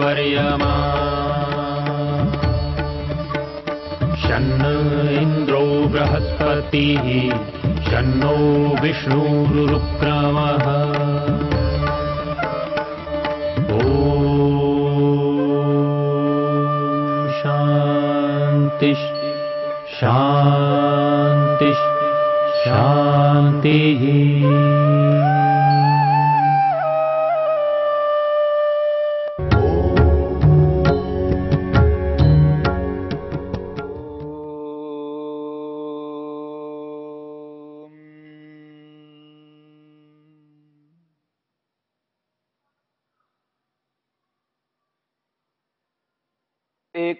भवत्पर्यमा शन्न इन्द्रो बृहस्पतिः शन्नो विष्णुरुक्रमः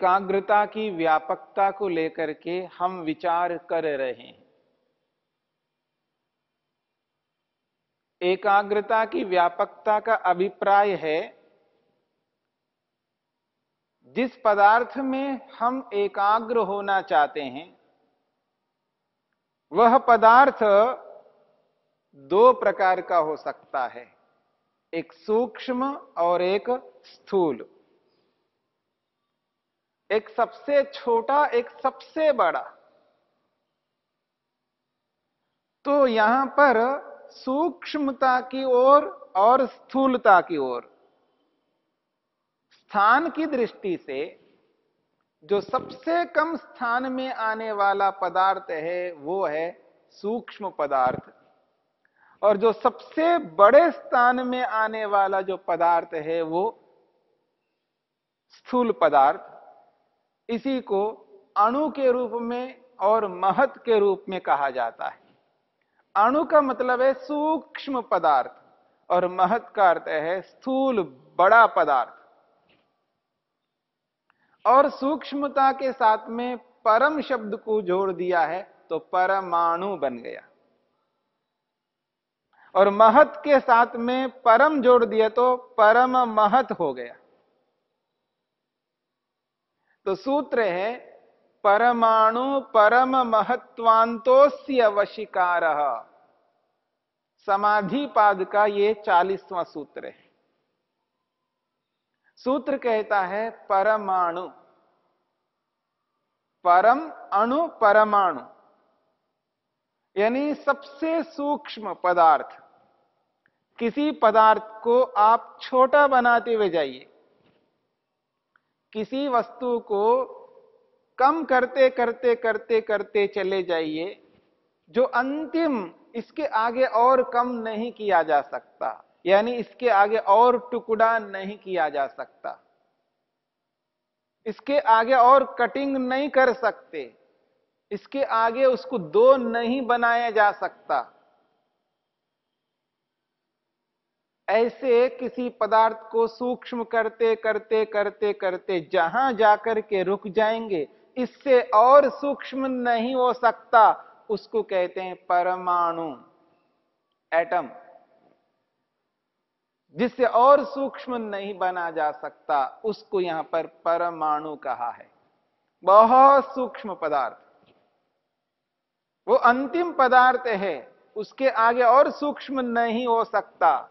एकाग्रता की व्यापकता को लेकर के हम विचार कर रहे हैं। एकाग्रता की व्यापकता का अभिप्राय है, जिस पदार्थ में हम एकाग्र होना चाहते हैं, वह पदार्थ दो प्रकार का हो सकता है, एक सूक्ष्म और एक स्थूल। एक सबसे छोटा एक सबसे बड़ा। तो यहाँ पर सूक्ष्मता की ओर और, और स्थूलता की ओर स्थान की दृष्टि से जो सबसे कम स्थान में आने वाला पदार्थ है वो है सूक्ष्म पदार्थ। और जो सबसे बड़े स्थान में आने वाला जो पदार्थ है वो स्थूल पदार्थ। इसी को अणु के रूप में और महत के रूप में कहा जाता है। अणु का मतलब है सूक्ष्म पदार्थ और महत का अर्थ है स्थूल, बड़ा पदार्थ। और सूक्ष्मता के साथ में परम शब्द को जोड़ दिया है तो परमाणु बन गया। और महत के साथ में परम जोड़ दिया तो परम महत हो गया। तो सूत्र है, परमाणु परम महत्वांतोस्य वशिकार। समाधि पाद का ये चालीसवां सूत्र है। सूत्र कहता है, परमाणु। परम अणु परमाणु। यानी सबसे सूक्ष्म पदार्थ। किसी पदार्थ को आप छोटा बनाते हुए जाइए। किसी वस्तु को कम करते करते करते करते चले जाइए, जो अंतिम इसके आगे और कम नहीं किया जा सकता। यानी इसके आगे और टुकड़ा नहीं किया जा सकता। इसके आगे और कटिंग नहीं कर सकते। इसके आगे उसको दो नहीं बनाया जा सकता। ऐसे किसी पदार्थ को सूक्ष्म करते करते करते करते जहाँ जाकर के रुक जाएँगे, इससे और सूक्ष्म नहीं हो सकता। उसको कहते हैं परमाणु, एटम, जिससे और सूक्ष्म नहीं बना जा सकता। उसको यहाँ पर परमाणु कहा है। बहुत सूक्ष्म पदार्थ। वो अंतिम पदार्थ है। उसके आगे और सूक्ष्म नहीं हो सकता।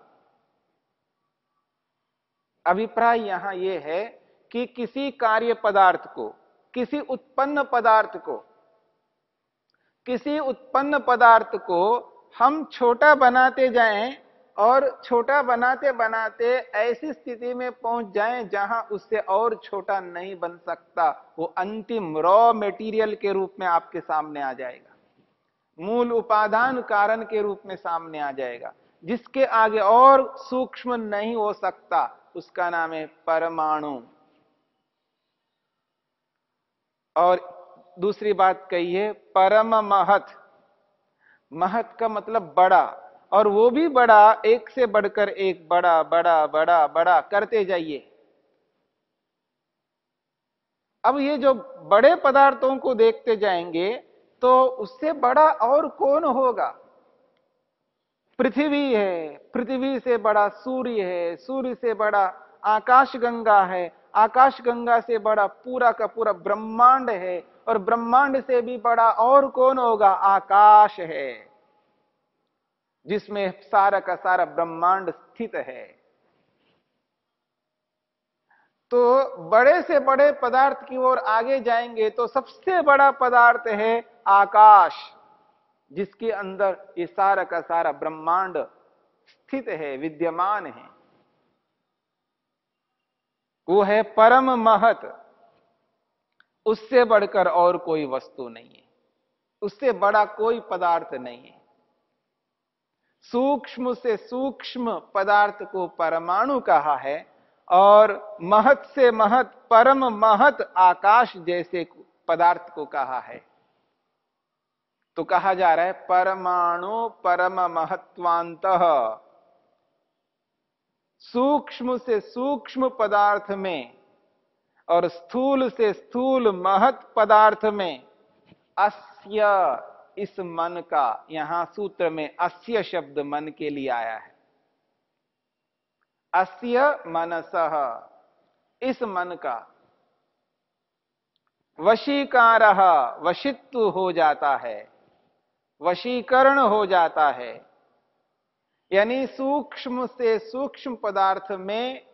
अभिप्राय यहाँ यह है कि किसी कार्य पदार्थ को, किसी उत्पन्न पदार्थ को, किसी उत्पन्न पदार्थ को हम छोटा बनाते जाएँ और छोटा बनाते बनाते ऐसी स्थिति में पहुँच जाएँ जहाँ उससे और छोटा नहीं बन सकता। वो अंतिम रॉ मेटीरियल के रूप में आपके सामने आ जाएगा। मूल उपादान कारण के रूप में सामने आ जाएगा, जिसके आगे और सूक्ष्म नहीं हो सकता। उसका नाम है परमाणु। और दूसरी बात कही है, परम महत। महत का मतलब बड़ा, और वो भी बड़ा, एक से बढ़कर एक बड़ा बड़ा बड़ा बड़ा, करते जाइए। अब ये जो बड़े पदार्थों को देखते जाएँगे तो उससे बड़ा और कौन होगा? पृथ्वी है, पृथ्वी से बड़ा सूर्य है, सूर्य से बड़ा आकाश गंगा है, आकाश गंगा से बड़ा पूरा का पूरा ब्रह्मांड है और ब्रह्मांड से भी बड़ा और कौन होगा? आकाश है, जिसमें सारा का सारा ब्रह्मांड स्थित है। तो बड़े से बड़े पदार्थ की ओर आगे जाएँगे तो सबसे बड़ा पदार्थ है आकाश। जिसके अंदर ये सारा का सारा ब्रह्मांड स्थित है, विद्यमान है। वो है परम महत। उससे बढ़कर और कोई वस्तु नहीं है। उससे बड़ा कोई पदार्थ नहीं है। सूक्ष्म से सूक्ष्म पदार्थ को परमाणु कहा है और महत से महत, परम महत आकाश जैसे पदार्थ को कहा है। तो कहा जा रहा है, परमाणु परम महत्वांत। सूक्ष्म से सूक्ष्म पदार्थ में और स्थूल से स्थूल महत पदार्थ में अस्य, इस मन का, यहाँ सूत्र में अस्य शब्द मन के लिए आया है। अस्य मनस, इस मन का। वशीकार, वशित्व हो जाता है। वशीकरण हो जाता है। यानी सूक्ष्म से सूक्ष्म पदार्थ में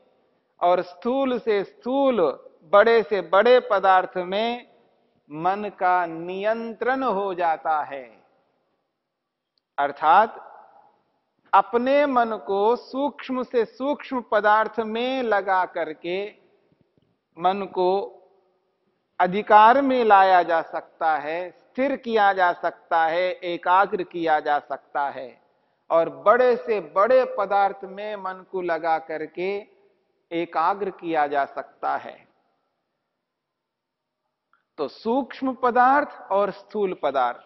और स्थूल से स्थूल, बड़े से बड़े पदार्थ में मन का नियंत्रण हो जाता है। अर्थात अपने मन को सूक्ष्म से सूक्ष्म पदार्थ में लगा करके मन को अधिकार में लाया जा सकता है स्थिर किया जा सकता है, एकाग्र किया जा सकता है। और बड़े से बड़े पदार्थ में मन को लगा करके एकाग्र किया जा सकता है। तो सूक्ष्म पदार्थ और स्थूल पदार्थ।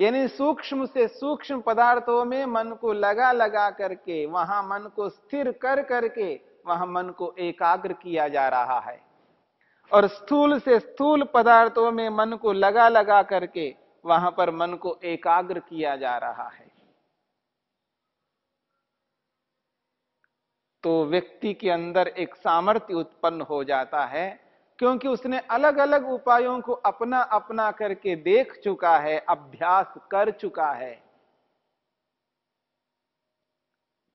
यानी सूक्ष्म से सूक्ष्म पदार्थों में मन को लगा लगा करके, वहाँ मन को स्थिर कर करके, वहाँ मन को एकाग्र किया जा रहा है। और स्थूल से स्थूल पदार्थों में मन को लगा लगा करके वहाँ पर मन को एकाग्र किया जा रहा है। तो व्यक्ति के अंदर एक सामर्थ्य उत्पन्न हो जाता है, क्योंकि उसने अलग अलग उपायों को अपना अपना करके देख चुका है, अभ्यास कर चुका है।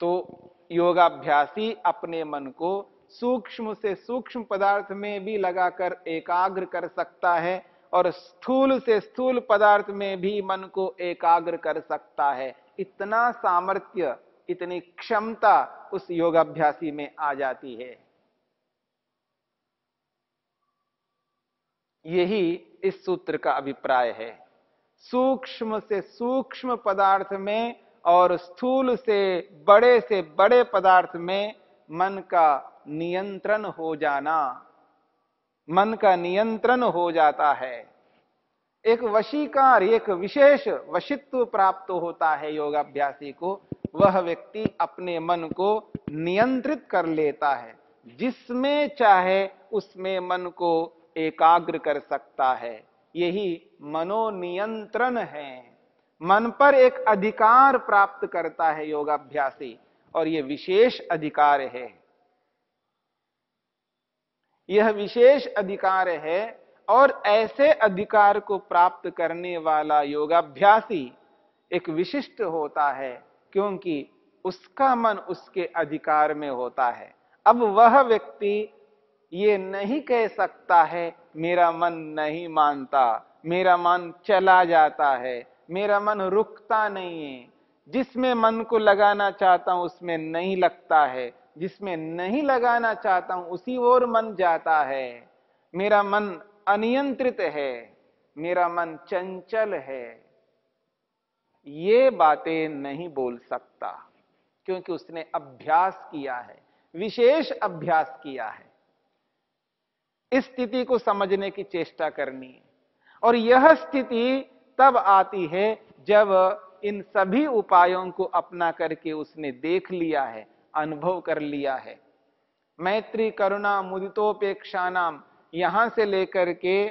तो योगाभ्यासी अपने मन को सूक्ष्म से सूक्ष्म पदार्थ में भी लगाकर एकाग्र कर सकता है और स्थूल से स्थूल पदार्थ में भी मन को एकाग्र कर सकता है। इतना सामर्थ्य, इतनी क्षमता उस योगाभ्यासी में आ जाती है। यही इस सूत्र का अभिप्राय है। सूक्ष्म से सूक्ष्म पदार्थ में और स्थूल से बड़े से बड़े पदार्थ में मन का नियंत्रण हो जाना। मन का नियंत्रण हो जाता है। एक वशीकार, एक विशेष वशित्व प्राप्त होता है योगाभ्यासी को। वह व्यक्ति अपने मन को नियंत्रित कर लेता है। जिसमें चाहे उसमें मन को एकाग्र कर सकता है। यही मनोनियंत्रण है। मन पर एक अधिकार प्राप्त करता है योगाभ्यासी, और यह विशेष अधिकार है। यह विशेष अधिकार है और ऐसे अधिकार को प्राप्त करने वाला योगाभ्यासी एक विशिष्ट होता है, क्योंकि उसका मन उसके अधिकार में होता है। अब वह व्यक्ति ये नहीं कह सकता है, मेरा मन नहीं मानता, मेरा मन चला जाता है, मेरा मन रुकता नहीं है। जिसमें मन को लगाना चाहता हूँ, उसमें नहीं लगता है। जिसमें नहीं लगाना चाहता हूँ, उसी ओर मन जाता है। मेरा मन अनियंत्रित है, मेरा मन चंचल है। ये बातें नहीं बोल सकता, क्योंकि उसने अभ्यास किया है, विशेष अभ्यास किया है। इस स्थिति को समझने की चेष्टा करनी है। और यह स्थिति तब आती है जब इन सभी उपायों को अपना करके उसने देख लिया है। अनुभव कर लिया है। मैत्री, करुणा मुदितोपेक्षा नाम यहाँ से लेकर के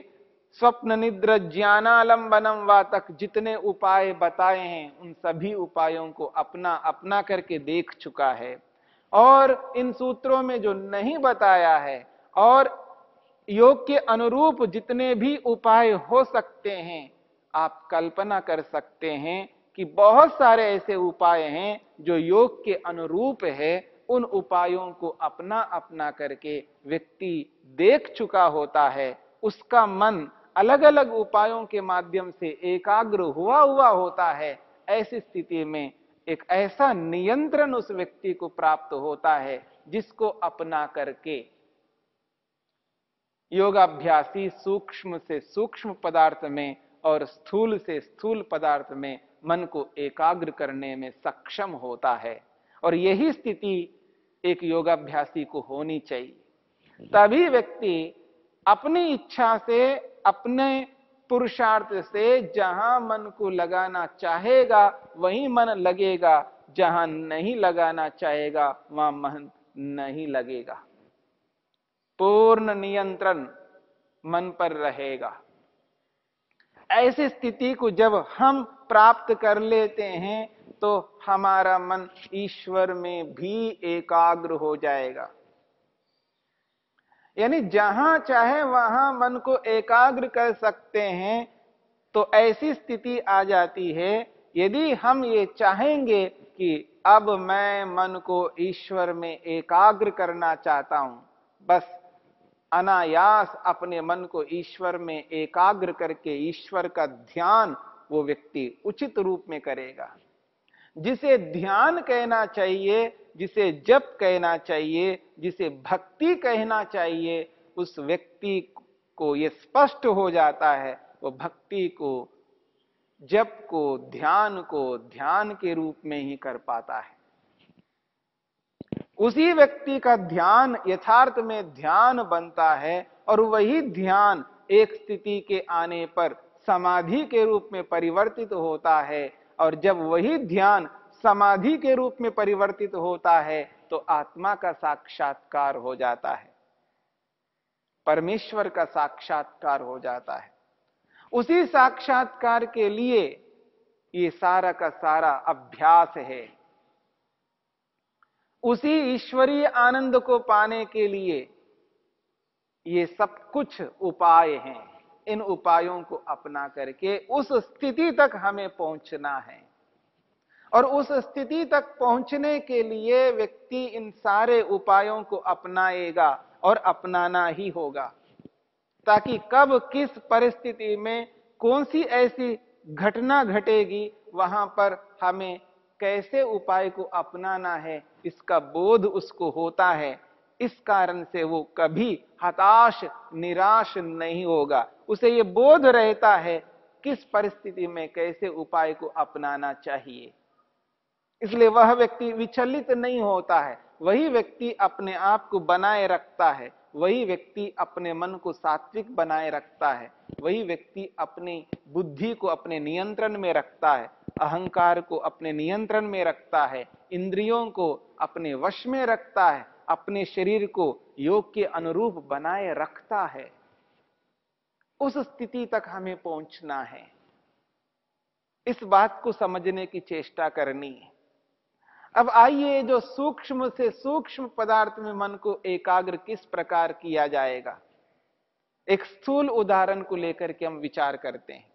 स्वप्न निद्र, ज्ञानालंबनम वा तक जितने उपाय बताए हैं, उन सभी उपायों को अपना अपना करके देख चुका है। और इन सूत्रों में जो नहीं बताया है, और योग के अनुरूप जितने भी उपाय हो सकते हैं, आप कल्पना कर सकते हैं कि बहुत सारे ऐसे उपाय हैं जो योग के अनुरूप है, उन उपायों को अपना अपना करके व्यक्ति देख चुका होता है। उसका मन अलग अलग उपायों के माध्यम से एकाग्र हुआ हुआ होता है। ऐसी स्थिति में एक ऐसा नियंत्रण उस व्यक्ति को प्राप्त होता है, जिसको अपना करके योगाभ्यासी सूक्ष्म से सूक्ष्म पदार्थ में और स्थूल से स्थूल पदार्थ में मन को एकाग्र करने में सक्षम होता है। और यही स्थिति एक योगाभ्यासी को होनी चाहिए। तभी व्यक्ति अपनी इच्छा से, अपने पुरुषार्थ से जहाँ मन को लगाना चाहेगा, वही मन लगेगा। जहाँ नहीं लगाना चाहेगा, वहाँ मन नहीं लगेगा। पूर्ण नियंत्रण मन पर रहेगा। ऐसी स्थिति को जब हम प्राप्त कर लेते हैं तो हमारा मन ईश्वर में भी एकाग्र हो जाएगा। यानी जहाँ चाहे वहाँ मन को एकाग्र कर सकते हैं तो ऐसी स्थिति आ जाती है, यदि हम ये चाहेंगे कि अब मैं मन को ईश्वर में एकाग्र करना चाहता हूँ, बस अनायास अपने मन को ईश्वर में एकाग्र करके ईश्वर का ध्यान वो व्यक्ति उचित रूप में करेगा। जिसे ध्यान कहना चाहिए, जिसे जप कहना चाहिए, जिसे भक्ति कहना चाहिए, उस व्यक्ति को ये स्पष्ट हो जाता है, वो भक्ति को, जप को, ध्यान को ध्यान के रूप में ही कर पाता है। उसी व्यक्ति का ध्यान, यथार्थ में ध्यान बनता है और वही ध्यान एक स्थिति के आने पर समाधि के रूप में परिवर्तित होता है और जब वही ध्यान समाधि के रूप में परिवर्तित होता है तो आत्मा का साक्षात्कार हो जाता है। परमेश्वर का साक्षात्कार हो जाता है। उसी साक्षात्कार के लिए ये सारा का सारा अभ्यास है। उसी ईश्वरीय आनंद को पाने के लिए ये सब कुछ उपाय हैं। इन उपायों को अपना करके उस स्थिति तक हमें पहुँचना है। और उस स्थिति तक पहुँचने के लिए व्यक्ति इन सारे उपायों को अपनाएगा और अपनाना ही होगा। ताकि कब, किस परिस्थिति में कौन सी ऐसी घटना घटेगी, वहाँ पर हमें कैसे उपाय को अपनाना है इसका बोध उसको होता है। इस कारण से वो कभी हताश, निराश नहीं होगा। उसे ये बोध रहता है किस परिस्थिति में, कैसे उपाय को अपनाना चाहिए। इसलिए वह व्यक्ति विचलित नहीं होता है। वही व्यक्ति अपने आप को बनाए रखता है। वही व्यक्ति अपने मन को सात्विक बनाए रखता है। वही व्यक्ति अपनी बुद्धि को अपने नियंत्रण में रखता है, अहंकार को अपने नियंत्रण में रखता है, इंद्रियों को अपने वश में रखता है, अपने शरीर को योग के अनुरूप बनाए रखता है। उस स्थिति तक हमें पहुँचना है। इस बात को समझने की चेष्टा करनी है। अब आइए जो सूक्ष्म से सूक्ष्म पदार्थ में मन को एकाग्र किस प्रकार किया जाएगा? एक स्थूल उदाहरण को लेकर के हम विचार करते हैं।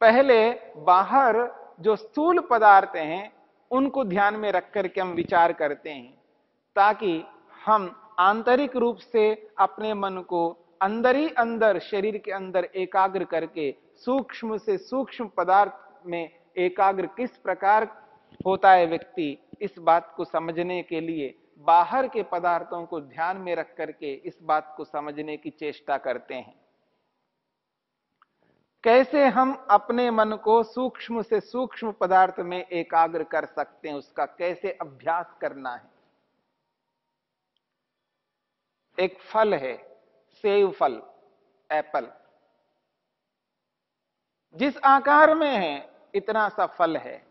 पहले बाहर जो स्थूल पदार्थ हैं, उनको ध्यान में रख करके हम विचार करते हैं, ताकि हम आंतरिक रूप से अपने मन को अंदर ही अंदर, शरीर के अंदर एकाग्र करके, सूक्ष्म से सूक्ष्म पदार्थ में एकाग्र किस प्रकार होता है व्यक्ति, इस बात को समझने के लिए बाहर के पदार्थों को ध्यान में रख करके इस बात को समझने की चेष्टा करते हैं। कैसे हम अपने मन को सूक्ष्म से सूक्ष्म पदार्थ में एकाग्र कर सकते हैं, उसका कैसे अभ्यास करना है? एक फल है, सेव फल, एप्पल। जिस आकार में है, इतना सा फल है।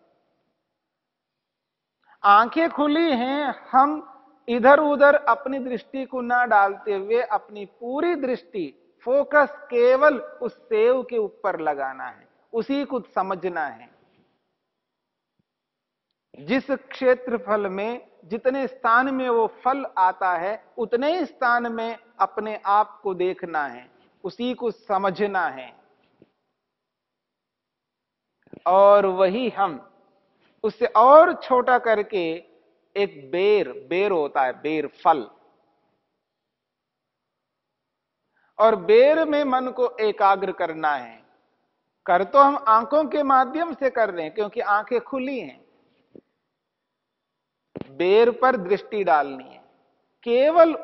आँखें खुली हैं, हम इधर उधर अपनी दृष्टि को ना डालते हुए अपनी पूरी दृष्टि फोकस केवल उस सेव के ऊपर लगाना है, उसी को समझना है। जिस क्षेत्रफल में, जितने स्थान में वो फल आता है, उतने ही स्थान में अपने आप को देखना है, उसी को समझना है। और वही हम, उससे और छोटा करके एक बेर बेर होता है, बेर फल। और बेर में मन को एकाग्र करना है। कर तो हम आँखों के माध्यम से कर रहे हैं, क्योंकि आँखें खुली हैं। बेर पर दृष्टि डालनी है। केवल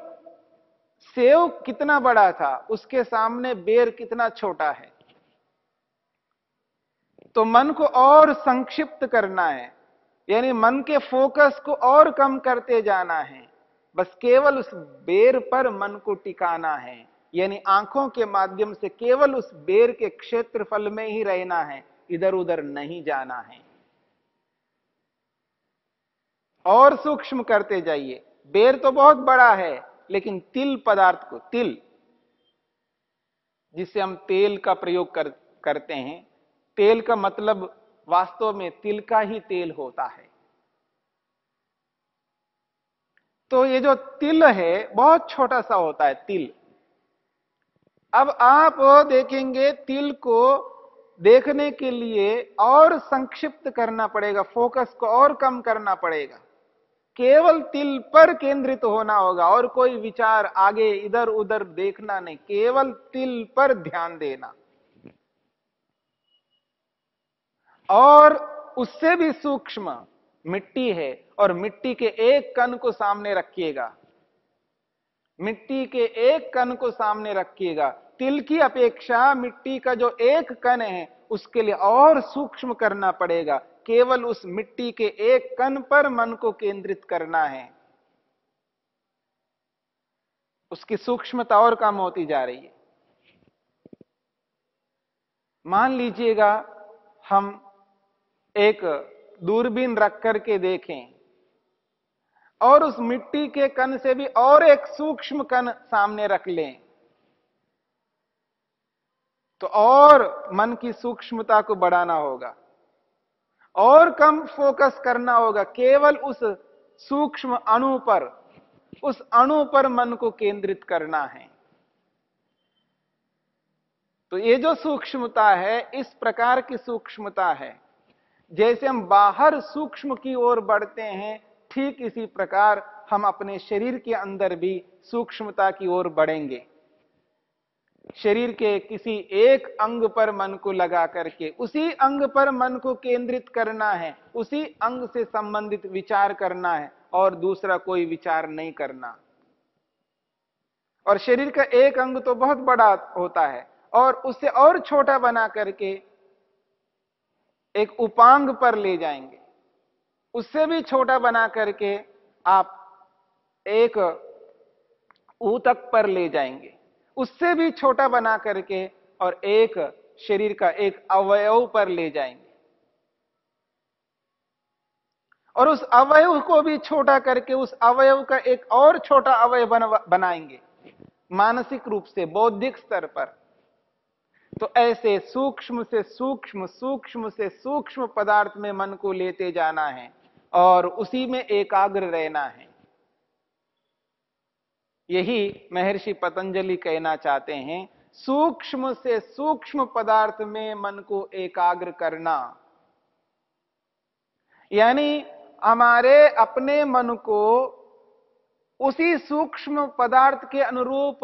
सेव कितना बड़ा था, उसके सामने बेर कितना छोटा है। तो मन को और संक्षिप्त करना है। यानी मन के फोकस को और कम करते जाना है। बस केवल उस बेर पर मन को टिकाना है। यानी आँखों के माध्यम से केवल उस बेर के क्षेत्रफल में ही रहना है। इधर उधर नहीं जाना है। और सूक्ष्म करते जाइए। बेर तो बहुत बड़ा है लेकिन तिल पदार्थ को तिल जिससे हम तेल का प्रयोग कर, करते हैं तेल का मतलब वास्तव में तिल का ही तेल होता है। तो ये जो तिल है, बहुत छोटा सा होता है तिल। अब आप देखेंगे तिल को देखने के लिए और संक्षिप्त करना पड़ेगा, फोकस को और कम करना पड़ेगा। केवल तिल पर केंद्रित होना होगा और कोई विचार आगे इधर उधर देखना नहीं, केवल तिल पर ध्यान देना। और उससे भी सूक्ष्म मिट्टी है और मिट्टी के एक कण को सामने रखिएगा। मिट्टी के एक कण को सामने रखिएगा। तिल की अपेक्षा मिट्टी का जो एक कण है, उसके लिए और सूक्ष्म करना पड़ेगा। केवल उस मिट्टी के एक कण पर मन को केंद्रित करना है। उसकी सूक्ष्मता और कम होती जा रही है। मान लीजिएगा, हम एक दूरबीन रख करके देखें। और उस मिट्टी के कण से भी और एक सूक्ष्म कण सामने रख लें। तो और मन की सूक्ष्मता को बढ़ाना होगा। और कम फोकस करना होगा केवल उस सूक्ष्म अणु पर। उस अणु पर मन को केंद्रित करना है। तो ये जो सूक्ष्मता है, इस प्रकार की सूक्ष्मता है। जैसे हम बाहर सूक्ष्म की ओर बढ़ते हैं, ठीक इसी प्रकार हम अपने शरीर के अंदर भी सूक्ष्मता की ओर बढ़ेंगे। शरीर के किसी एक अंग पर मन को लगा करके, उसी अंग पर मन को केंद्रित करना है, उसी अंग से संबंधित विचार करना है और दूसरा कोई विचार नहीं करना। और शरीर का एक अंग तो बहुत बड़ा होता है और उससे और छोटा बना करके एक उपांग पर ले जाएँगे। उससे भी छोटा बना करके आप एक ऊतक पर ले जाएँगे। उससे भी छोटा बना करके और एक शरीर का एक अवयव पर ले जाएँगे। और उस अवयव को भी छोटा करके उस अवयव का एक और छोटा अवयव बन, बनाएँगे। मानसिक रूप से बौद्धिक स्तर पर। तो ऐसे सूक्ष्म से सूक्ष्म सूक्ष्म से सूक्ष्म पदार्थ में मन को लेते जाना है और उसी में एकाग्र रहना है। यही महर्षि पतंजलि कहना चाहते हैं, सूक्ष्म से सूक्ष्म पदार्थ में मन को एकाग्र करना। यानी हमारे अपने मन को उसी सूक्ष्म पदार्थ के अनुरूप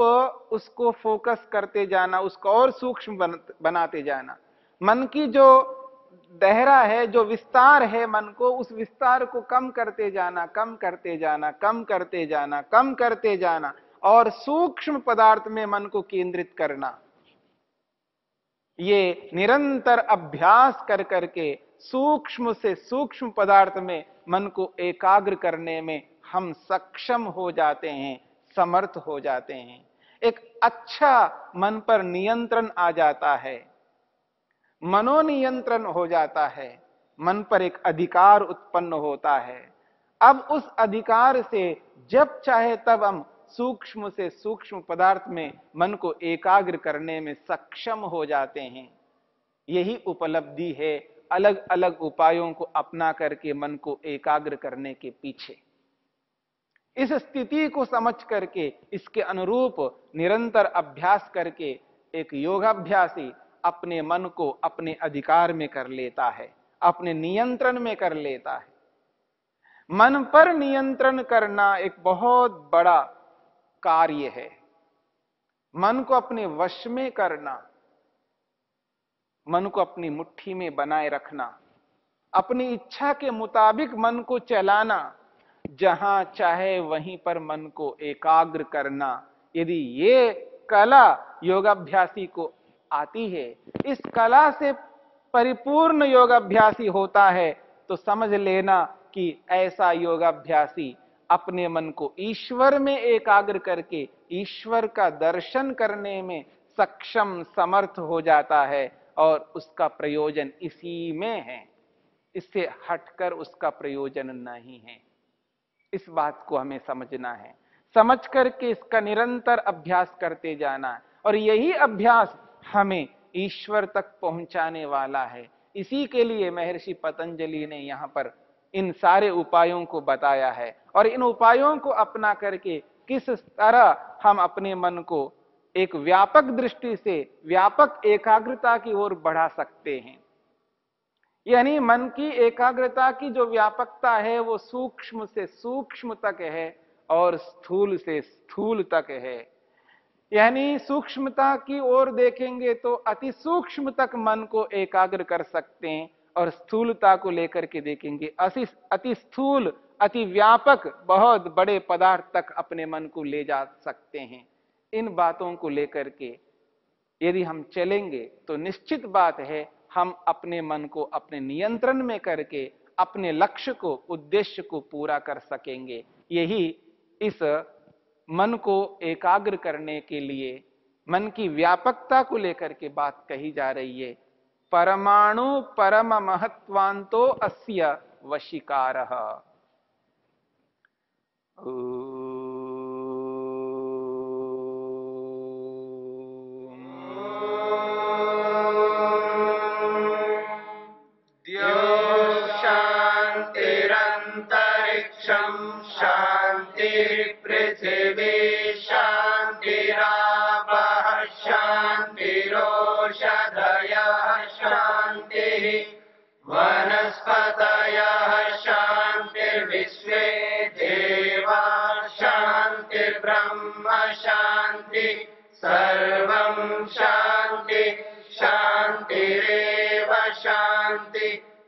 उसको फोकस करते जाना उसको और सूक्ष्म बन, बनाते जाना। मन की जो दहरा है जो विस्तार है मन को उस विस्तार को कम करते जाना कम करते जाना कम करते जाना कम करते जाना और सूक्ष्म पदार्थ में मन को केंद्रित करना। ये निरंतर अभ्यास कर करके सूक्ष्म से सूक्ष्म पदार्थ में मन को एकाग्र करने में हम सक्षम हो जाते हैं, समर्थ हो जाते हैं। एक अच्छा मन पर नियंत्रण आ जाता है, मनोनियंत्रण हो जाता है, मन पर एक अधिकार उत्पन्न होता है। अब उस अधिकार से जब चाहे तब हम सूक्ष्म से सूक्ष्म पदार्थ में मन को एकाग्र करने में सक्षम हो जाते हैं। यही उपलब्धि है अलग अलग उपायों को अपना करके मन को एकाग्र करने के पीछे। इस स्थिति को समझ करके, इसके अनुरूप निरंतर अभ्यास करके एक योगाभ्यासी अपने मन को अपने अधिकार में कर लेता है, अपने नियंत्रण में कर लेता है। मन पर नियंत्रण करना एक बहुत बड़ा कार्य है। मन को अपने वश में करना, मन को अपनी मुट्ठी में बनाए रखना, अपनी इच्छा के मुताबिक मन को चलाना जहाँ चाहे वहीं पर मन को एकाग्र करना, यदि ये कला योगाभ्यासी को आती है, इस कला से परिपूर्ण योगाभ्यासी होता है तो समझ लेना कि ऐसा योगाभ्यासी अपने मन को ईश्वर में एकाग्र करके, ईश्वर का दर्शन करने में सक्षम, समर्थ हो जाता है और उसका प्रयोजन इसी में है। इससे हटकर उसका प्रयोजन नहीं है। इस बात को हमें समझना है। समझ करके इसका निरंतर अभ्यास करते जाना। है और यही अभ्यास हमें ईश्वर तक पहुँचाने वाला है। इसी के लिए महर्षि पतंजलि ने यहाँ पर इन सारे उपायों को बताया है। और इन उपायों को अपना करके किस तरह हम अपने मन को एक व्यापक दृष्टि से, व्यापक एकाग्रता की ओर बढ़ा सकते हैं। यानी मन की एकाग्रता की जो व्यापकता है, वो सूक्ष्म से सूक्ष्म तक है और स्थूल से स्थूल तक है। यानी सूक्ष्मता की ओर देखेंगे तो अति सूक्ष्म तक मन को एकाग्र कर सकते हैं और स्थूलता को लेकर के देखेंगे। अति अति स्थूल, अति व्यापक, बहुत बड़े पदार्थ तक अपने मन को ले जा सकते हैं। इन बातों को लेकर के यदि हम चलेंगे तो निश्चित बात है हम अपने मन को अपने नियंत्रण में करके, अपने लक्ष्य को, उद्देश्य को पूरा कर सकेंगे। यही इस मन को एकाग्र करने के लिए, मन की व्यापकता को लेकर के बात कही जा रही है। परमाणु परम महत्वांतो अस्य वशिकार।